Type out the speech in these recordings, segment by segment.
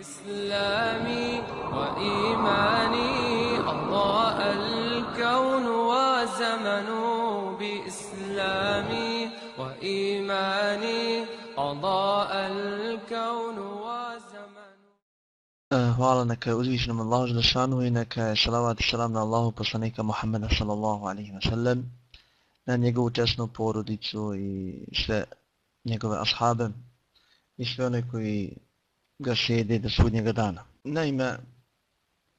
إسلامي وإيماني أضاء الكون وزمن بإسلامي وإيماني أضاء الكون وزمن Hvala neka je uzvišenom Allahu Želešanu i neka je salavat i salam na Allahu poslanika Muhammeda sallallahu alaihi wa sallam na njegovu česnu porodicu i sve njegove ashabe i sve one koji ga slijede do sudnjega dana. Naime,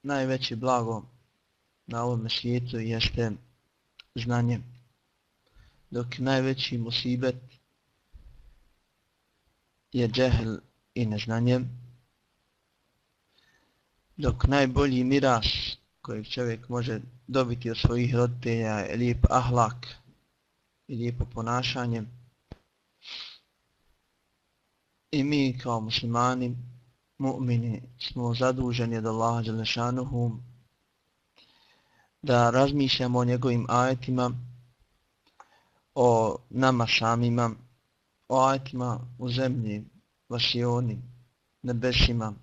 najveće blago na ovom svijetu jeste znanje, dok najveći musibet je džehl i neznanje, dok najbolji miras kojeg čovjek može dobiti od svojih roditelja je lijep ahlak i lijepo ponašanje. I mi kao muslimani, mu'mini, smo zaduženi od Allaha Đelešanuhu da razmišljamo o njegovim ajetima, o nama samima, o ajetima u zemlji, vasioni, nebesima,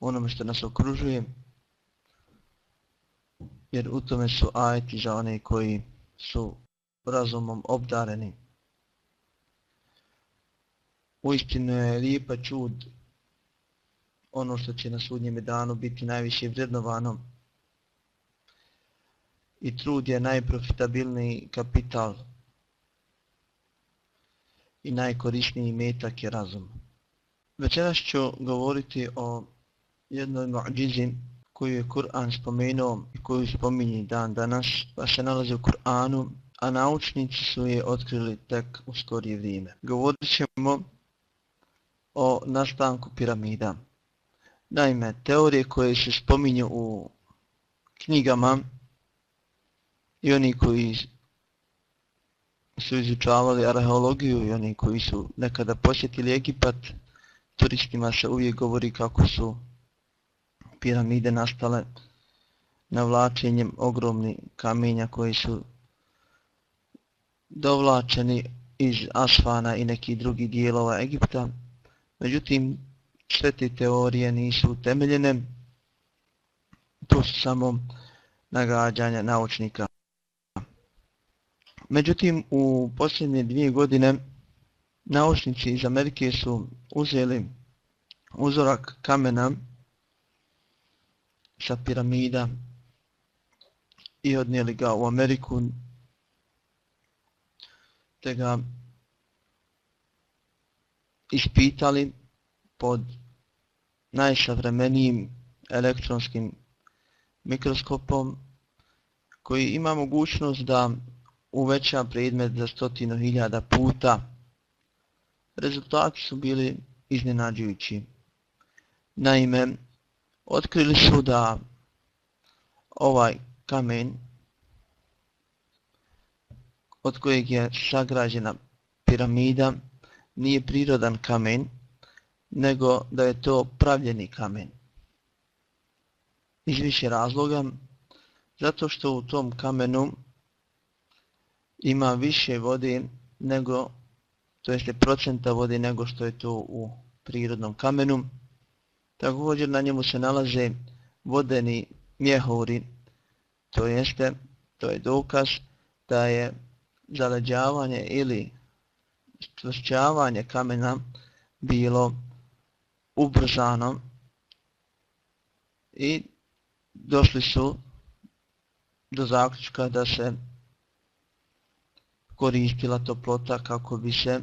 onome što nas okružuje, jer u tome su ajeti za one koji su razumom obdareni. Uistinu je lijepa čud ono što će na sudnjem danu biti najviše vrednovano i trud je najprofitabilniji kapital i najkorisniji metak je razum. Večeras ću govoriti o jednoj mu'đizi koju je Kur'an spomenuo i koju spominje dan danas, pa se nalazi u Kur'anu, a naučnici su je otkrili tek u skorije vrijeme. Govorit ćemo o nastanku piramida. Naime, teorije koje se spominju u knjigama i oni koji su izučavali arheologiju i oni koji su nekada posjetili Egipat, turistima se uvijek govori kako su piramide nastale navlačenjem ogromni kamenja koji su dovlačeni iz Asfana i nekih drugih dijelova Egipta. Međutim, sve te teorije nisu utemeljene, to su samo nagađanja naučnika. Međutim, u posljednje dvije godine naučnici iz Amerike su uzeli uzorak kamena sa piramida i odnijeli ga u Ameriku te ga ispitali pod najsavremenijim elektronskim mikroskopom koji ima mogućnost da uveća predmet za stotinu hiljada puta. Rezultati su bili iznenađujući. Naime, otkrili su da ovaj kamen od kojeg je sagrađena piramida nije prirodan kamen, nego da je to pravljeni kamen. Iz više razloga, zato što u tom kamenu ima više vode nego, to jeste procenta vode nego što je to u prirodnom kamenu. Također na njemu se nalaze vodeni mjehuri, to jeste, to je dokaz da je zaleđavanje ili čvršćavanje kamena bilo ubrzano i došli su do zaključka da se koristila toplota kako bi se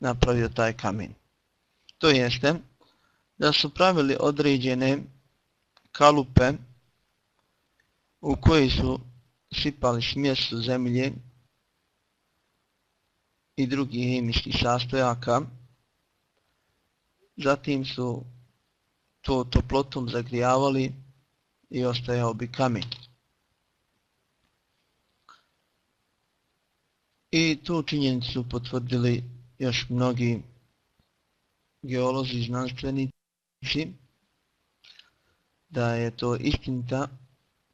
napravio taj kamen. To jeste da su pravili određene kalupe u koje su sipali smjesu zemlje i drugih hemijskih sastojaka. Zatim su to toplotom zagrijavali i ostajao bi kamen. I tu činjenicu potvrdili još mnogi geolozi i znanstvenici da je to istinita,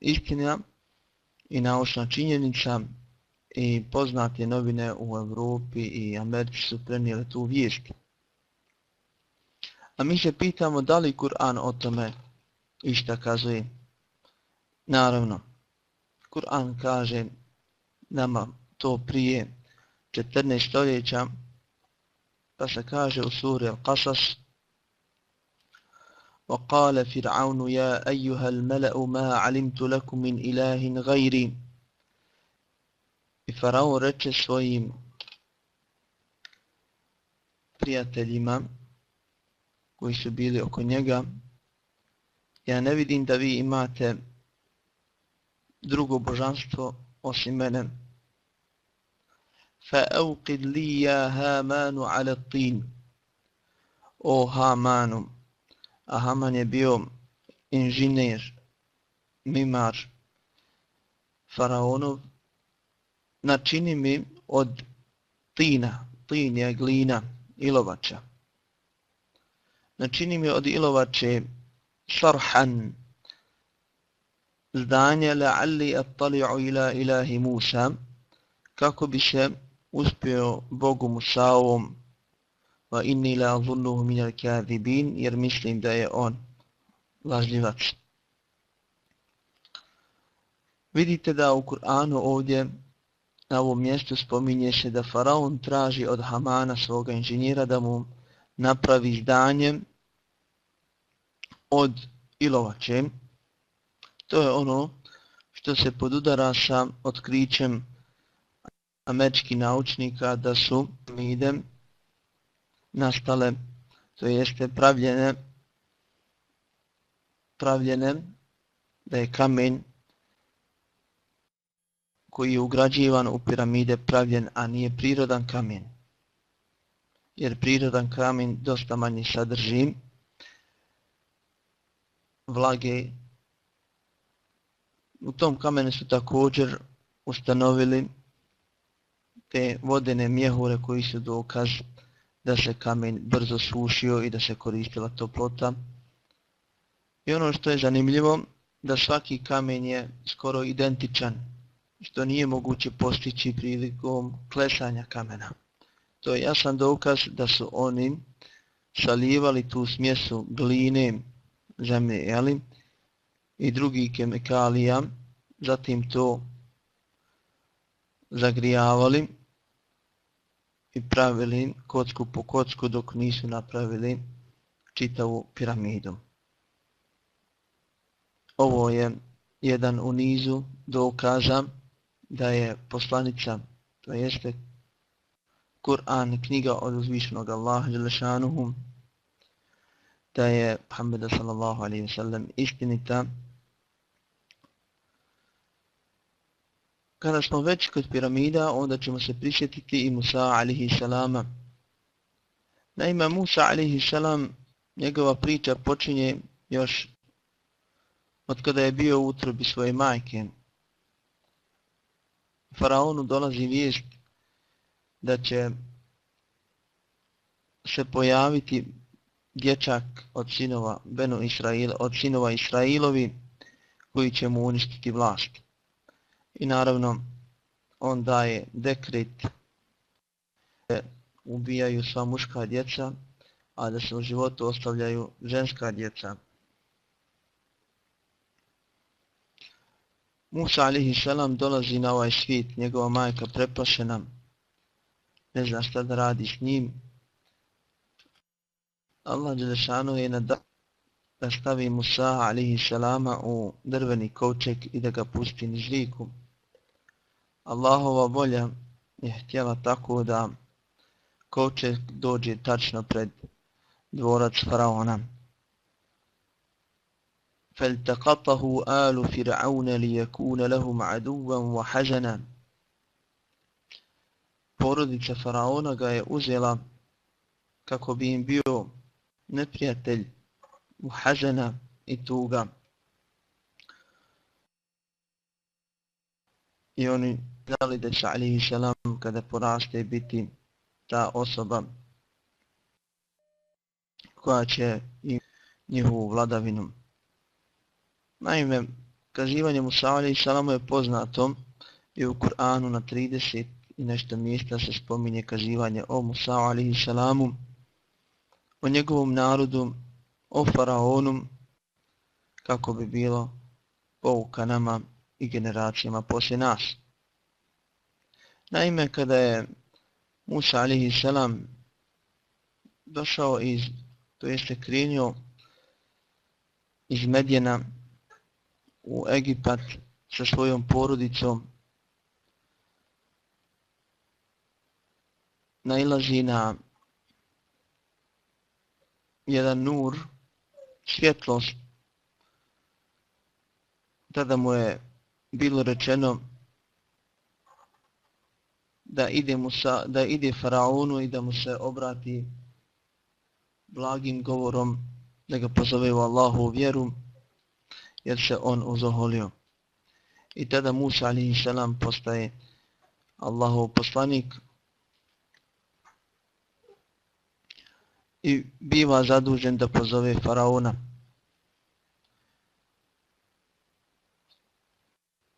istina i naučna činjenica i poznate novine u Evropi i Americi su prenijele tu vijest. A mi se pitamo da li Kur'an o tome išta kazuje. Naravno, Kur'an kaže nama to prije 14 stoljeća, pa se kaže u suri Al-Qasas وقال فرعون يا أيها الملأ ما علمت لكم من إله غيري I faraon reče svojim prijateljima koji su bili oko njega, ja ne vidim da vi imate drugo božanstvo osim mene. فَأَوْقِدْ لِي يَا هَامَانُ عَلَى الطِّينِ O Hamanu, a Haman je bio inženjer, mimar, faraonov, načini mi od tina, tin je glina, ilovača. Načini mi od ilovače šarhan, zdanje la'alli attali'u ila ilahi Musa, kako bi se uspio Bogu Musaovom va inni la zunnuhu min al-kadhibin jer mislim da je on lažljivac. Vidite da u Kur'anu ovdje na ovom mjestu spominje se da faraon traži od Hamana svoga inženjera da mu napravi zdanje od ilovače. To je ono što se podudara sa otkrićem američkih naučnika da su mide nastale, to jeste pravljene, pravljene da je kamen koji je ugrađivan u piramide pravljen, a nije prirodan kamen. Jer prirodan kamen dosta manje sadrži vlage. U tom kamenu su također ustanovili te vodene mjehure koji su dokaz da se kamen brzo sušio i da se koristila toplota. I ono što je zanimljivo, da svaki kamen je skoro identičan, što nije moguće postići prilikom klesanja kamena. To je jasan dokaz da su oni salivali tu smjesu gline, zemlje, jeli, i drugi kemikalija, zatim to zagrijavali i pravili kocku po kocku dok nisu napravili čitavu piramidu. Ovo je jedan u nizu dokaza da je poslanica, to jeste Kur'an, knjiga od uzvišenog Allaha Đelešanuhu, da je Muhammeda sallallahu alaihi wa sallam istinita Kada smo već kod piramida, onda ćemo se prisjetiti i Musa alaihi salama. Naime, Musa alaihi salam, njegova priča počinje još od kada je bio u utrobi svoje majke. Faraonu dolazi vijest da će se pojaviti dječak od sinova Benu Israila, od sinova Israilovi koji će mu uništiti vlast. I naravno, on daje dekret da ubijaju sva muška djeca, a da se u životu ostavljaju ženska djeca. Musa alihi selam dolazi na ovaj svijet, njegova majka preplašena, ne zna šta da radi s njim. Allah Đelešanu je nadao da stavi Musa alihi selama u drveni kovček i da ga pusti niz riku. Allahova volja je htjela tako da kovček dođe tačno pred dvorac faraona. فالتقطه آل فرعون ليكون لهم عدوا وحزنا Porodica faraona ga je uzela kako bi im bio neprijatelj muhazana i tuga. I oni znali da će alihi salam kada poraste biti ta osoba koja će i njihovu vladavinu. Naime, kazivanje Musa alaih salamu je poznato i u Kur'anu na 30 i nešto mjesta se spominje kazivanje o Musa alaih salamu o njegovom narodu, o faraonu, kako bi bilo pouka nama i generacijama poslije nas. Naime, kada je Musa alihi selam došao iz, to jeste krenio iz Medjena u Egipat sa svojom porodicom, nailazi na jedan nur, svjetlost, tada mu je bilo rečeno da ide, Musa, da ide faraonu i da mu se obrati blagim govorom da ga pozove u Allahu vjeru jer se on uzoholio. I tada Musa a.s. salam postaje Allahov poslanik i biva zadužen da pozove faraona.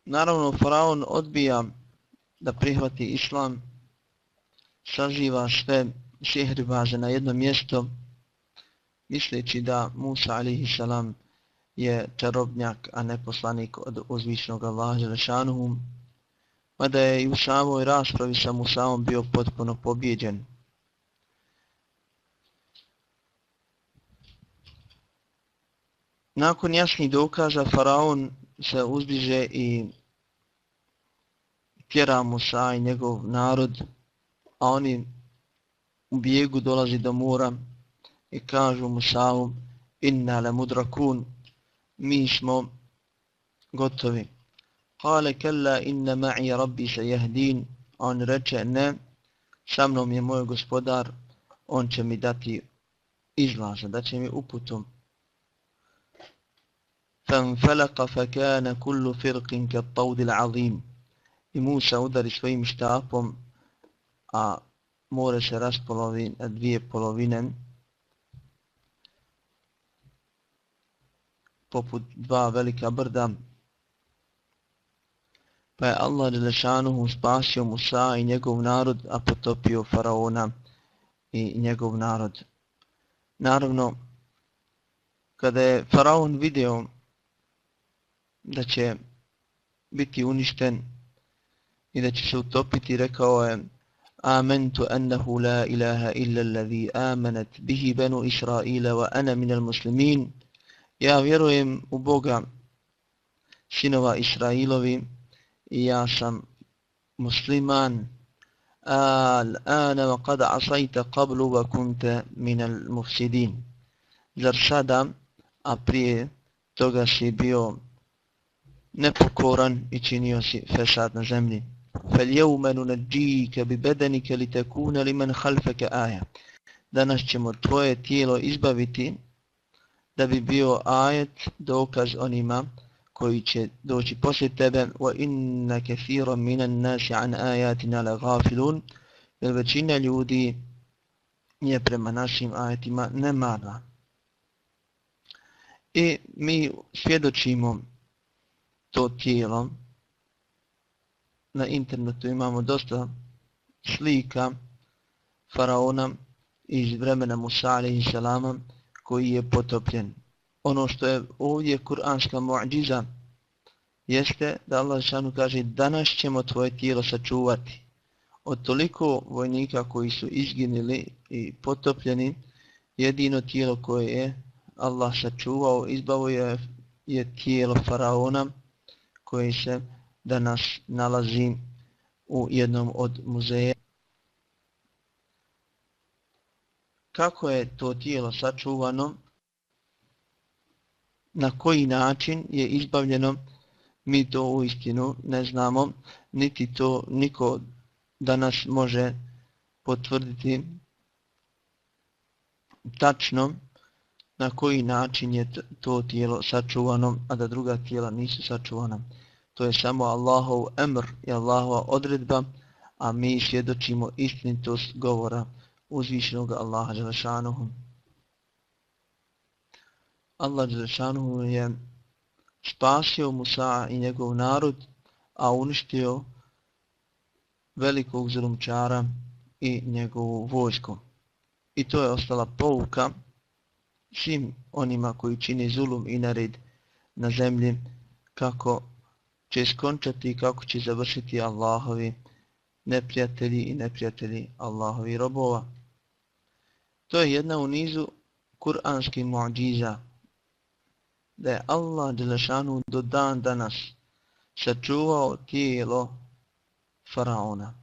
Naravno, faraon odbija da prihvati islam, saziva sve sihribaze na jedno mjesto, misleći da Musa alihi salam je čarobnjak, a ne poslanik od uzvišnog Allaha Želešanuhu, mada je i u samoj raspravi sa Musaom bio potpuno pobjeđen. Nakon jasnih dokaza, Faraon se uzdiže i tjera Musa i njegov narod, a oni u bijegu dolazi do mora i kažu Musaom, inna le mudrakun, mi smo gotovi. Kale kella inna ma'i rabbi se jehdin, on reče ne, sa mnom je moj gospodar, on će mi dati izlaza, da će mi uputom. فانفلق فكان كل فرق كالطود العظيم i Musa udari svojim štapom, a more se raspolovi na dvije polovine, poput dva velika brda, pa je Allah Đelešanuhu spasio Musa i njegov narod, a potopio Faraona i njegov narod. Naravno, kada je Faraon video da će biti uništen i da će se utopiti, rekao je Amentu annahu la ilaha illa alladhi amanat bihi banu Israila wa ana minal muslimin Ja vjerujem u Boga sinova Israilovi i ja sam musliman. Al ana wa qad asajta qablu wa kunta minal mufsidin. Zar sada, a prije toga si bio nepokoran i činio si fesad na zemlji. فَالْيَوْمَ نُنَجِّيكَ بِبَدَنِكَ لِتَكُونَ لِمَنْ خَلْفَكَ آيَ Danas ćemo tvoje tijelo izbaviti da bi bio ajet, dokaz onima koji će doći poslije tebe وَإِنَّ كَثِيرًا مِنَ النَّاسِ عَنْ آيَاتِنَا لَغَافِلُونَ Jer većina ljudi je prema našim ajetima nemarna. I mi svjedočimo to tijelo. Na internetu imamo dosta slika faraona iz vremena Musa alaihi salama koji je potopljen. Ono što je ovdje kuranska muadžiza jeste da Allah šanu kaže danas ćemo tvoje tijelo sačuvati. Od toliko vojnika koji su izginili i potopljeni, jedino tijelo koje je Allah sačuvao, izbavo je, je tijelo faraona, koji se danas nalazi u jednom od muzeja. Kako je to tijelo sačuvano, na koji način je izbavljeno, mi to u istinu ne znamo, niti to niko danas može potvrditi tačno na koji način je to tijelo sačuvano, a da druga tijela nisu sačuvana. To je samo Allahov emr i Allahova odredba, a mi svjedočimo istinitost govora uzvišenog Allaha Đelešanuhu. Allah Đelešanuhu je spasio Musa i njegov narod, a uništio velikog zrumčara i njegovu vojsku. i to je ostala pouka svim onima koji čini zulum i nared na zemlji kako će skončati i kako će završiti Allahovi neprijatelji i neprijatelji Allahovi robova. To je jedna u nizu kuranskih muđiza. da je Allah Đelešanu do dan danas sačuvao tijelo faraona.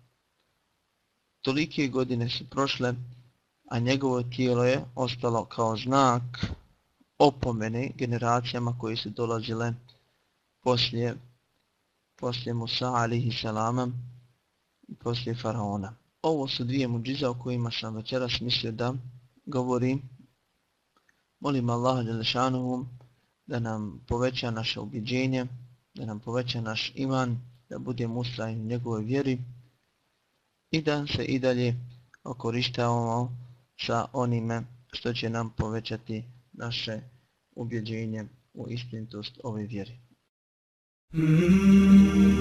Tolike godine su prošle, a njegovo tijelo je ostalo kao znak opomene generacijama koji su dolazile poslije, poslije Musa alihi salama i poslije faraona. Ovo su dvije muđiza o kojima sam večeras mislio da govorim. Molim Allaha Đelešanovu da nam poveća naše ubjeđenje, da nam poveća naš iman, da budemo ustrajni u njegovoj vjeri i da se i dalje okorištavamo sa onime što će nam povećati naše ubjeđenje u istinitost ove vjeri. Mm -hmm.